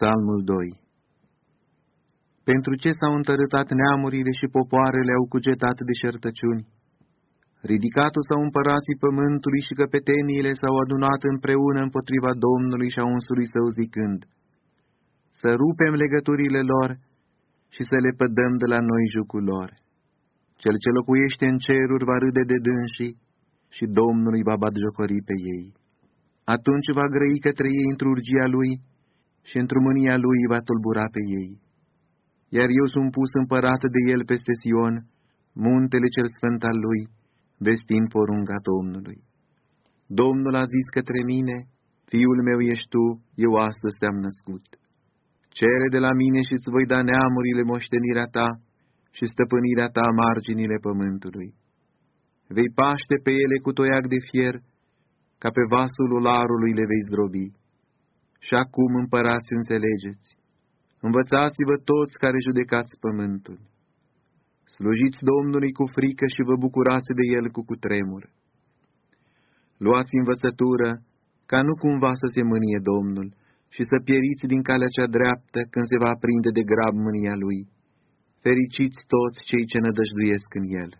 Psalmul 2 Pentru ce s-au întărâtat neamurile și popoarele au cugetat deșertăciuni? Ridicatul sau împărații pământului și căpeteniile s-au adunat împreună împotriva Domnului și a unsului său zicând, Să rupem legăturile lor și să le pădăm de la noi jucul lor. Cel ce locuiește în ceruri va râde de dânsii și Domnului va batjocori pe ei. Atunci va grăi către ei într-urgia lui și într mânia lui va tulbura pe ei. Iar eu sunt pus împărat de el peste Sion, muntele cel sfânt al lui, vestind porunga Domnului. Domnul a zis către mine, Fiul meu ești tu, eu astăzi te-am născut. Cere de la mine și îți voi da neamurile moștenirea ta și stăpânirea ta marginile pământului. Vei paște pe ele cu toiac de fier, ca pe vasul ularului le vei zdrobi. Și acum, împărați, înțelegeți, învățați-vă toți care judecați pământul. Slujiți Domnului cu frică și vă bucurați de El cu cutremur. Luați învățătură ca nu cumva să se mânie Domnul și să pieriți din calea cea dreaptă când se va aprinde de grab mânia Lui. Fericiți toți cei ce nădăjduiesc în El.